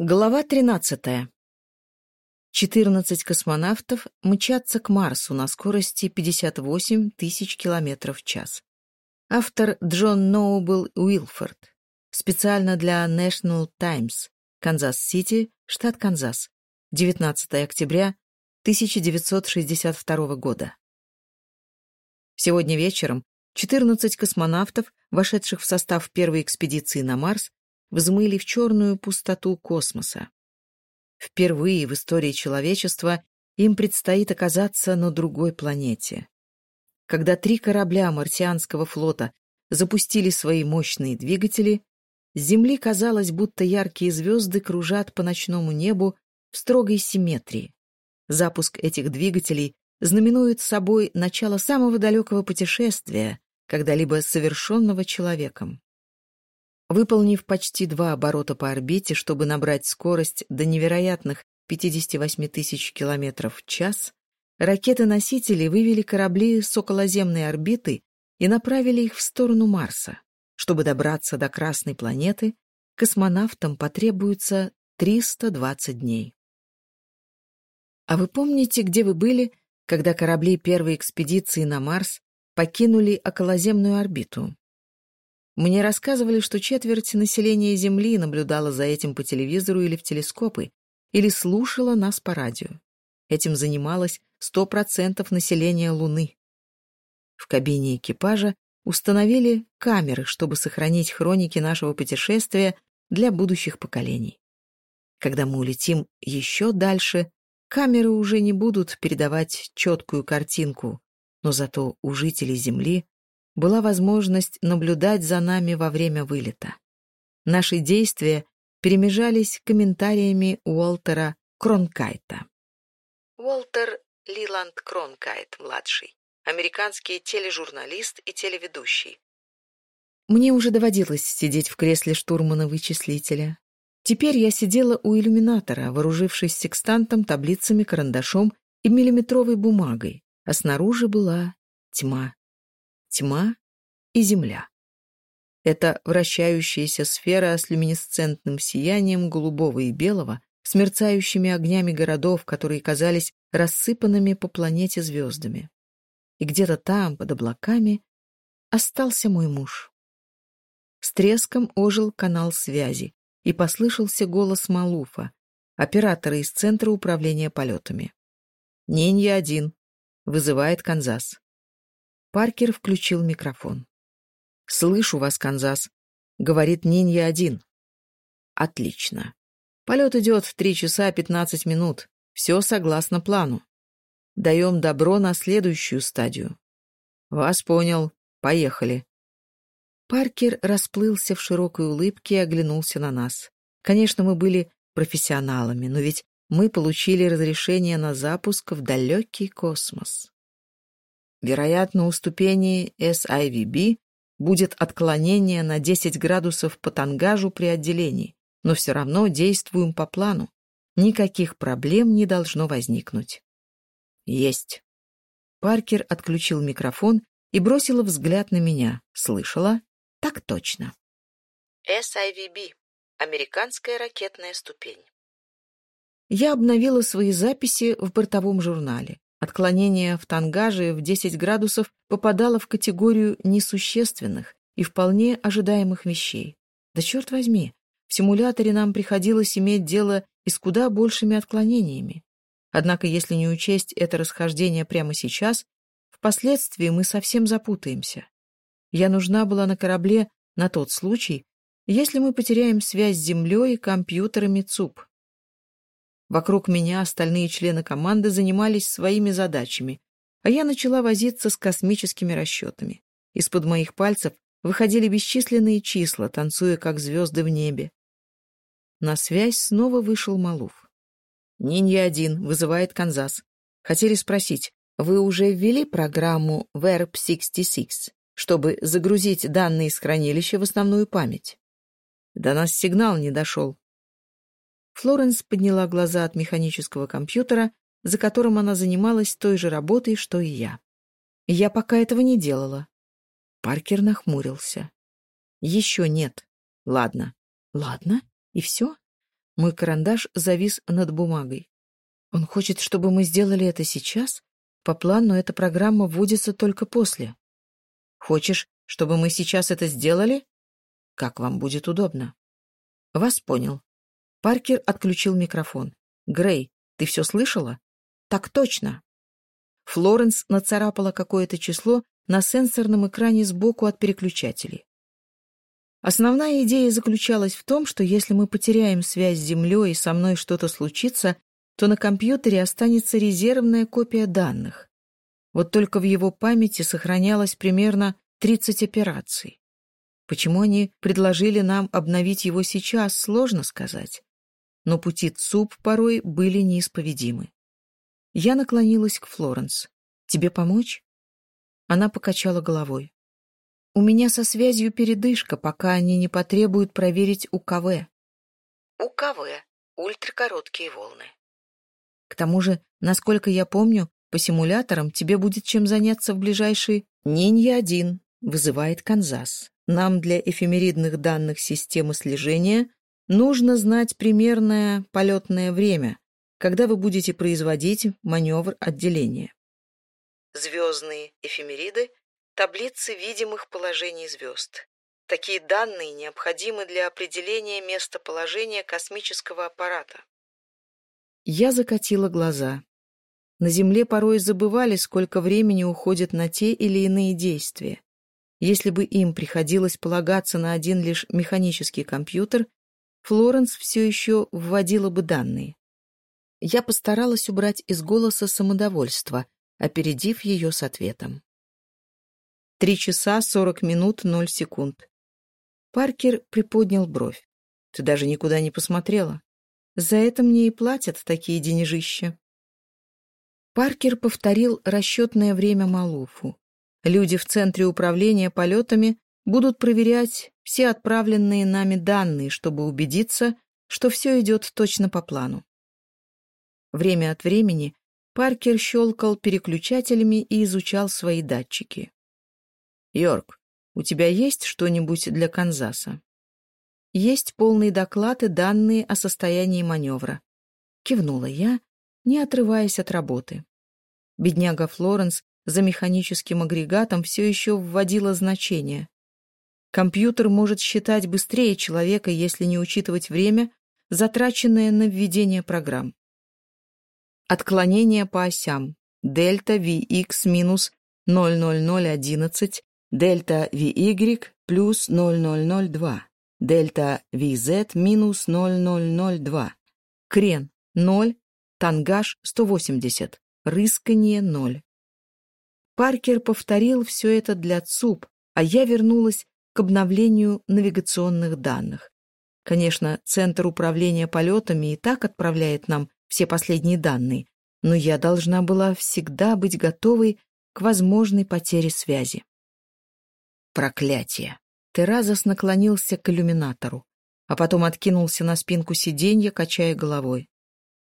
Глава 13. 14 космонавтов мчатся к Марсу на скорости 58 тысяч километров в час. Автор Джон Ноубл Уилфорд. Специально для National Times. Канзас-Сити, штат Канзас. 19 октября 1962 года. Сегодня вечером 14 космонавтов, вошедших в состав первой экспедиции на Марс, взмыли в черную пустоту космоса. Впервые в истории человечества им предстоит оказаться на другой планете. Когда три корабля марсианского флота запустили свои мощные двигатели, с Земли казалось, будто яркие звезды кружат по ночному небу в строгой симметрии. Запуск этих двигателей знаменует собой начало самого далекого путешествия, когда-либо совершенного человеком. Выполнив почти два оборота по орбите, чтобы набрать скорость до невероятных 58 тысяч километров в час, ракеты-носители вывели корабли с околоземной орбиты и направили их в сторону Марса. Чтобы добраться до Красной планеты, космонавтам потребуется 320 дней. А вы помните, где вы были, когда корабли первой экспедиции на Марс покинули околоземную орбиту? Мне рассказывали, что четверть населения Земли наблюдала за этим по телевизору или в телескопы, или слушала нас по радио. Этим занималось 100% населения Луны. В кабине экипажа установили камеры, чтобы сохранить хроники нашего путешествия для будущих поколений. Когда мы улетим еще дальше, камеры уже не будут передавать четкую картинку, но зато у жителей Земли была возможность наблюдать за нами во время вылета. Наши действия перемежались комментариями Уолтера Кронкайта. Уолтер Лиланд Кронкайт, младший, американский тележурналист и телеведущий. Мне уже доводилось сидеть в кресле штурмана-вычислителя. Теперь я сидела у иллюминатора, вооружившись секстантом, таблицами, карандашом и миллиметровой бумагой, а снаружи была тьма тьма и земля. Это вращающаяся сфера с люминесцентным сиянием голубого и белого, с мерцающими огнями городов, которые казались рассыпанными по планете звездами. И где-то там, под облаками, остался мой муж. С треском ожил канал связи, и послышался голос Малуфа, оператора из Центра управления полетами. «Нинья-1», — вызывает Канзас. Паркер включил микрофон. «Слышу вас, Канзас», — говорит Нинья один. «Отлично. Полет идет в три часа пятнадцать минут. Все согласно плану. Даем добро на следующую стадию». «Вас понял. Поехали». Паркер расплылся в широкой улыбке и оглянулся на нас. Конечно, мы были профессионалами, но ведь мы получили разрешение на запуск в далекий космос вероятно, у ступени SIVB будет отклонение на 10 градусов по тангажу при отделении, но все равно действуем по плану. Никаких проблем не должно возникнуть. Есть. Паркер отключил микрофон и бросила взгляд на меня. Слышала? Так точно. SIVB. Американская ракетная ступень. Я обновила свои записи в бортовом журнале. Отклонение в тангаже в 10 градусов попадало в категорию несущественных и вполне ожидаемых вещей. Да черт возьми, в симуляторе нам приходилось иметь дело и с куда большими отклонениями. Однако, если не учесть это расхождение прямо сейчас, впоследствии мы совсем запутаемся. Я нужна была на корабле на тот случай, если мы потеряем связь с Землей и компьютерами ЦУП. Вокруг меня остальные члены команды занимались своими задачами, а я начала возиться с космическими расчетами. Из-под моих пальцев выходили бесчисленные числа, танцуя как звезды в небе. На связь снова вышел Малуф. «Нинья-1 вызывает Канзас. Хотели спросить, вы уже ввели программу VERB-66, чтобы загрузить данные из хранилища в основную память?» До нас сигнал не дошел. Флоренс подняла глаза от механического компьютера, за которым она занималась той же работой, что и я. Я пока этого не делала. Паркер нахмурился. Еще нет. Ладно. Ладно? И все? Мой карандаш завис над бумагой. Он хочет, чтобы мы сделали это сейчас? По плану эта программа вводится только после. Хочешь, чтобы мы сейчас это сделали? Как вам будет удобно? Вас понял. Паркер отключил микрофон. «Грей, ты все слышала?» «Так точно!» Флоренс нацарапала какое-то число на сенсорном экране сбоку от переключателей. Основная идея заключалась в том, что если мы потеряем связь с Землей и со мной что-то случится, то на компьютере останется резервная копия данных. Вот только в его памяти сохранялось примерно 30 операций. Почему они предложили нам обновить его сейчас, сложно сказать но пути ЦУП порой были неисповедимы. Я наклонилась к Флоренс. «Тебе помочь?» Она покачала головой. «У меня со связью передышка, пока они не потребуют проверить УКВ». «УКВ. Ультракороткие волны». «К тому же, насколько я помню, по симуляторам тебе будет чем заняться в ближайшие...» «Нинья-1», — вызывает Канзас. «Нам для эфемеридных данных системы слежения Нужно знать примерное полетное время, когда вы будете производить маневр отделения. Звездные эфемериды – таблицы видимых положений звезд. Такие данные необходимы для определения местоположения космического аппарата. Я закатила глаза. На Земле порой забывали, сколько времени уходит на те или иные действия. Если бы им приходилось полагаться на один лишь механический компьютер, Флоренс все еще вводила бы данные. Я постаралась убрать из голоса самодовольство, опередив ее с ответом. Три часа сорок минут ноль секунд. Паркер приподнял бровь. Ты даже никуда не посмотрела. За это мне и платят такие денежища. Паркер повторил расчетное время Малуфу. Люди в центре управления полетами будут проверять все отправленные нами данные, чтобы убедиться, что все идет точно по плану. Время от времени Паркер щелкал переключателями и изучал свои датчики. «Йорк, у тебя есть что-нибудь для Канзаса?» «Есть полный доклад и данные о состоянии маневра», — кивнула я, не отрываясь от работы. Бедняга Флоренс за механическим агрегатом все еще вводила значение. значения. Компьютер может считать быстрее человека, если не учитывать время, затраченное на введение программ. Отклонение по осям. Дельта VX минус 00011 дельта VY плюс 0002, дельта VZ минус 0002, крен 0, тангаж 180, рыскание 0. Паркер повторил все это для ЦУП, а я вернулась к обновлению навигационных данных. Конечно, Центр управления полетами и так отправляет нам все последние данные, но я должна была всегда быть готовой к возможной потере связи. Проклятие! Теразос наклонился к иллюминатору, а потом откинулся на спинку сиденья, качая головой.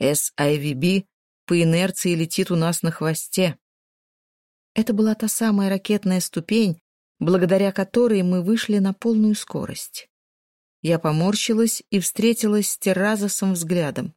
SIVB а по инерции летит у нас на хвосте. Это была та самая ракетная ступень, благодаря которой мы вышли на полную скорость. Я поморщилась и встретилась с Терразосом взглядом.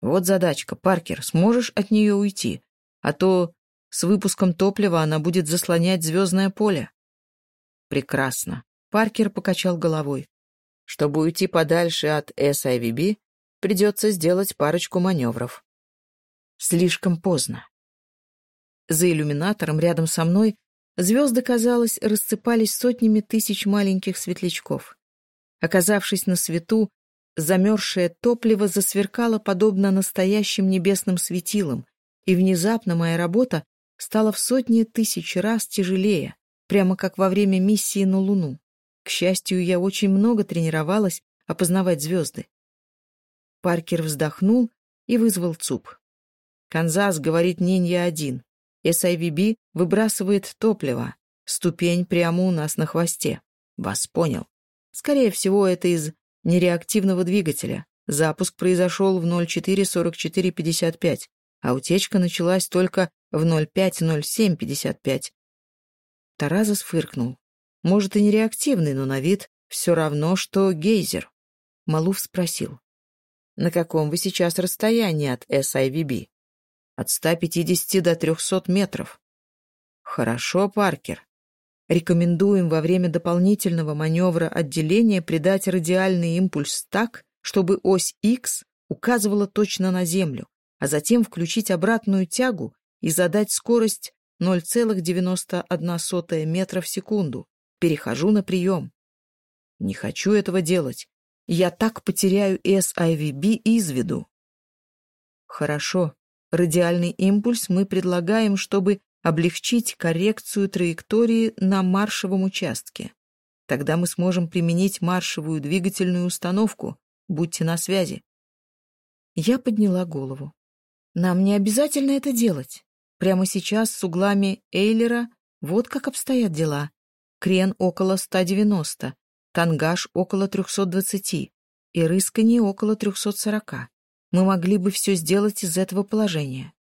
«Вот задачка, Паркер, сможешь от нее уйти? А то с выпуском топлива она будет заслонять звездное поле». «Прекрасно», — Паркер покачал головой. «Чтобы уйти подальше от SIVB, придется сделать парочку маневров». «Слишком поздно». За иллюминатором рядом со мной звезды, казалось, рассыпались сотнями тысяч маленьких светлячков. Оказавшись на свету, замерзшее топливо засверкало подобно настоящим небесным светилам, и внезапно моя работа стала в сотни тысяч раз тяжелее прямо как во время миссии на Луну. К счастью, я очень много тренировалась опознавать звезды. Паркер вздохнул и вызвал ЦУП. Канзас говорит Нинья один. SIVB выбрасывает топливо. Ступень прямо у нас на хвосте. Вас понял. Скорее всего, это из нереактивного двигателя. Запуск произошел в 04.44.55, а утечка началась только в 05.07.55, Таразос фыркнул. Может, и не реактивный, но на вид все равно, что гейзер. Малуф спросил. На каком вы сейчас расстоянии от SIVB? от 150 до 300 метров. Хорошо, Паркер. Рекомендуем во время дополнительного маневра отделения придать радиальный импульс так, чтобы ось X указывала точно на Землю, а затем включить обратную тягу и задать скорость 0,91 метра в секунду. Перехожу на прием. Не хочу этого делать. Я так потеряю SIVB из виду. Хорошо. Радиальный импульс мы предлагаем, чтобы облегчить коррекцию траектории на маршевом участке. Тогда мы сможем применить маршевую двигательную установку. Будьте на связи. Я подняла голову. Нам не обязательно это делать. Прямо сейчас с углами Эйлера вот как обстоят дела. Крен около 190, тангаж около 320 и рыскание около 340. Мы могли бы все сделать из этого положения.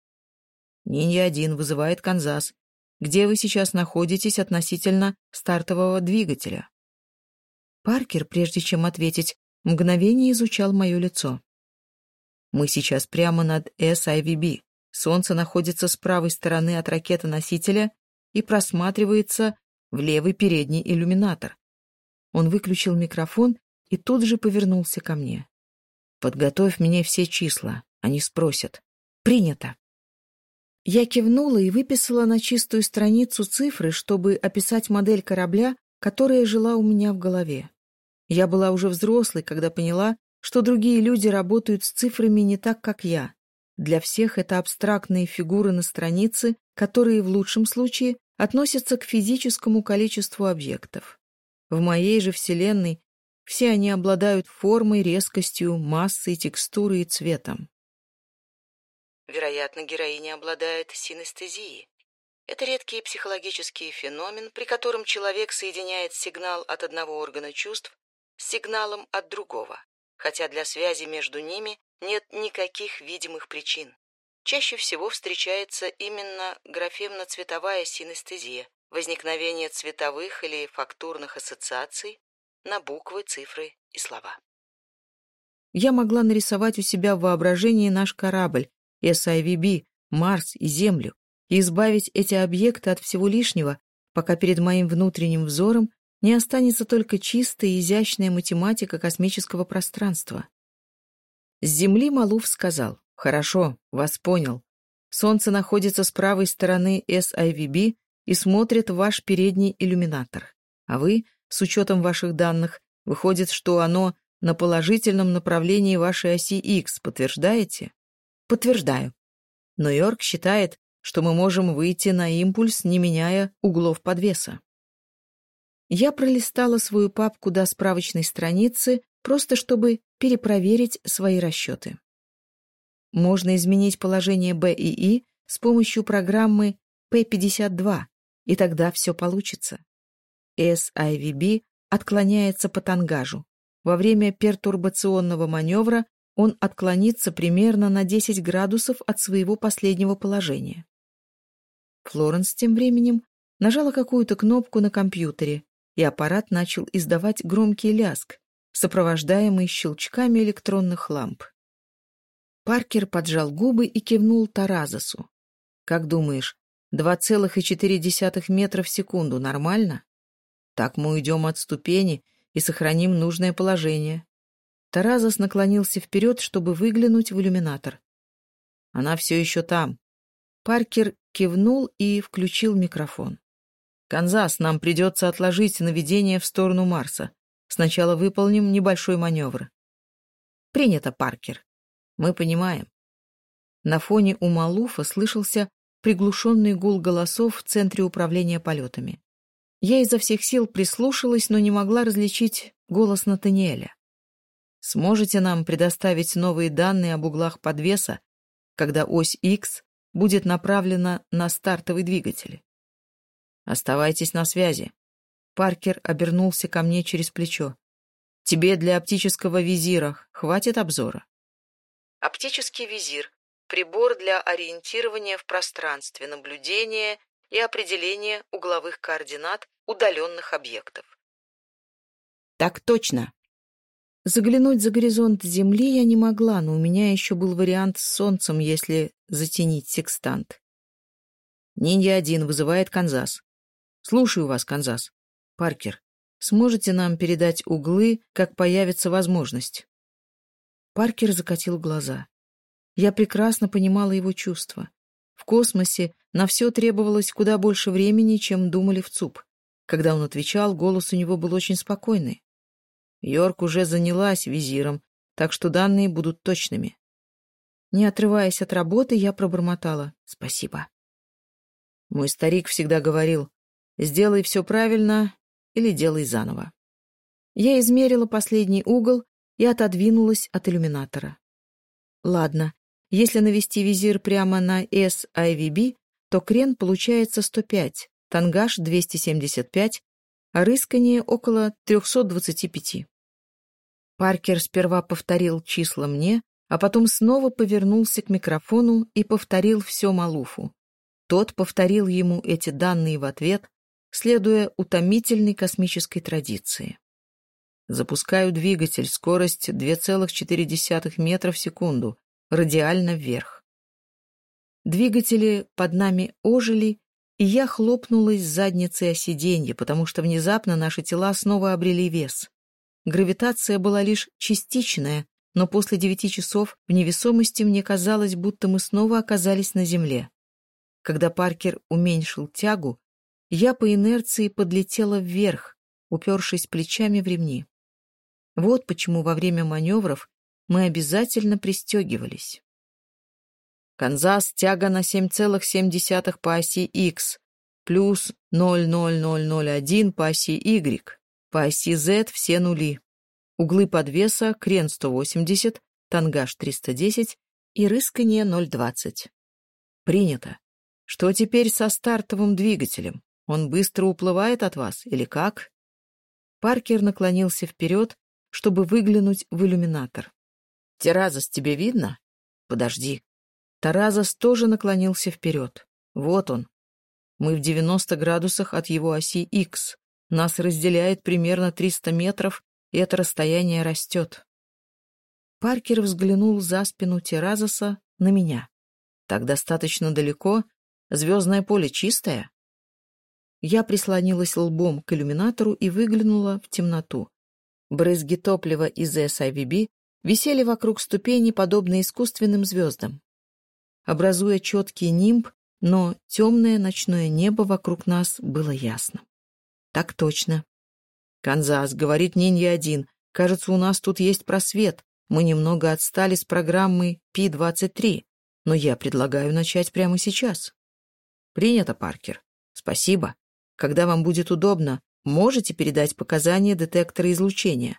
Нинья-1 вызывает Канзас. Где вы сейчас находитесь относительно стартового двигателя? Паркер, прежде чем ответить, мгновение изучал мое лицо. Мы сейчас прямо над SIVB. Солнце находится с правой стороны от ракеты-носителя и просматривается в левый передний иллюминатор. Он выключил микрофон и тут же повернулся ко мне. Подготовь мне все числа, они спросят. Принято. Я кивнула и выписала на чистую страницу цифры, чтобы описать модель корабля, которая жила у меня в голове. Я была уже взрослой, когда поняла, что другие люди работают с цифрами не так, как я. Для всех это абстрактные фигуры на странице, которые в лучшем случае относятся к физическому количеству объектов. В моей же Вселенной все они обладают формой, резкостью, массой, текстурой и цветом. Вероятно, героиня обладает синестезией. Это редкий психологический феномен, при котором человек соединяет сигнал от одного органа чувств с сигналом от другого, хотя для связи между ними нет никаких видимых причин. Чаще всего встречается именно графемно-цветовая синестезия, возникновение цветовых или фактурных ассоциаций, на буквы, цифры и слова. Я могла нарисовать у себя в воображении наш корабль, SIVB, Марс и Землю, и избавить эти объекты от всего лишнего, пока перед моим внутренним взором не останется только чистая и изящная математика космического пространства. С Земли Малуф сказал, «Хорошо, вас понял. Солнце находится с правой стороны SIVB и смотрит в ваш передний иллюминатор, а вы — с учетом ваших данных, выходит, что оно на положительном направлении вашей оси X, подтверждаете? Подтверждаю. Но Йорк считает, что мы можем выйти на импульс, не меняя углов подвеса. Я пролистала свою папку до справочной страницы, просто чтобы перепроверить свои расчеты. Можно изменить положение Б и И с помощью программы P52, и тогда все получится. SIVB отклоняется по тангажу. Во время пертурбационного маневра он отклонится примерно на 10 градусов от своего последнего положения. Флоренс тем временем нажала какую-то кнопку на компьютере, и аппарат начал издавать громкий ляск, сопровождаемый щелчками электронных ламп. Паркер поджал губы и кивнул Таразосу. «Как думаешь, 2,4 метра в секунду нормально? Так мы уйдем от ступени и сохраним нужное положение. Таразос наклонился вперед, чтобы выглянуть в иллюминатор. Она все еще там. Паркер кивнул и включил микрофон. «Канзас, нам придется отложить наведение в сторону Марса. Сначала выполним небольшой маневр». «Принято, Паркер. Мы понимаем». На фоне у Малуфа слышался приглушенный гул голосов в центре управления полетами. Я изо всех сил прислушалась, но не могла различить голос Натаниэля. «Сможете нам предоставить новые данные об углах подвеса, когда ось X будет направлена на стартовый двигатель?» Оставайтесь на связи. Паркер обернулся ко мне через плечо. Тебе для оптического визира хватит обзора? Оптический визир — прибор для ориентирования в пространстве, наблюдения и определение угловых координат удаленных объектов. Так точно. Заглянуть за горизонт Земли я не могла, но у меня еще был вариант с Солнцем, если затенить секстант. ниндзя один вызывает Канзас. Слушаю вас, Канзас. Паркер, сможете нам передать углы, как появится возможность? Паркер закатил глаза. Я прекрасно понимала его чувства. В космосе на все требовалось куда больше времени, чем думали в ЦУП. Когда он отвечал, голос у него был очень спокойный. Йорк уже занялась визиром, так что данные будут точными. Не отрываясь от работы, я пробормотала «Спасибо». Мой старик всегда говорил «Сделай все правильно или делай заново». Я измерила последний угол и отодвинулась от иллюминатора. Ладно, если навести визир прямо на SIVB, то крен получается 105, тангаж 275, а рыскание около 325. Паркер сперва повторил числа мне, а потом снова повернулся к микрофону и повторил все Малуфу. Тот повторил ему эти данные в ответ, следуя утомительной космической традиции. Запускаю двигатель, скорость 2,4 метра в секунду, радиально вверх. Двигатели под нами ожили, и я хлопнулась задницей о сиденье, потому что внезапно наши тела снова обрели вес. Гравитация была лишь частичная, но после девяти часов в невесомости мне казалось, будто мы снова оказались на земле. Когда Паркер уменьшил тягу, я по инерции подлетела вверх, упершись плечами в ремни. Вот почему во время маневров мы обязательно пристегивались. Канзас тяга на 7,7 по оси X плюс 00001 по оси Y. По оси Z все нули. Углы подвеса крен 180, тангаж 310 и рыскание 0,20. Принято. Что теперь со стартовым двигателем? Он быстро уплывает от вас или как? Паркер наклонился вперед, чтобы выглянуть в иллюминатор. Теразос, тебе видно? Подожди. Таразос тоже наклонился вперед. Вот он. Мы в 90 градусах от его оси X. Нас разделяет примерно 300 метров, и это расстояние растет. Паркер взглянул за спину Теразоса на меня. Так достаточно далеко. Звездное поле чистое? Я прислонилась лбом к иллюминатору и выглянула в темноту. Брызги топлива из SIVB висели вокруг ступени, подобно искусственным звездам образуя четкий нимб, но темное ночное небо вокруг нас было ясно. Так точно. Канзас, говорит Нинья-1, кажется, у нас тут есть просвет. Мы немного отстали с программой Пи-23, но я предлагаю начать прямо сейчас. Принято, Паркер. Спасибо. Когда вам будет удобно, можете передать показания детектора излучения.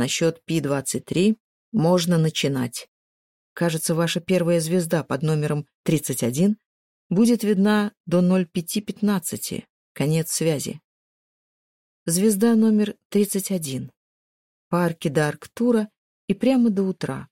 а счет P-23 можно начинать. Кажется, ваша первая звезда под номером 31 будет видна до 05.15. Конец связи. Звезда номер 31. Парки до Арктура и прямо до утра.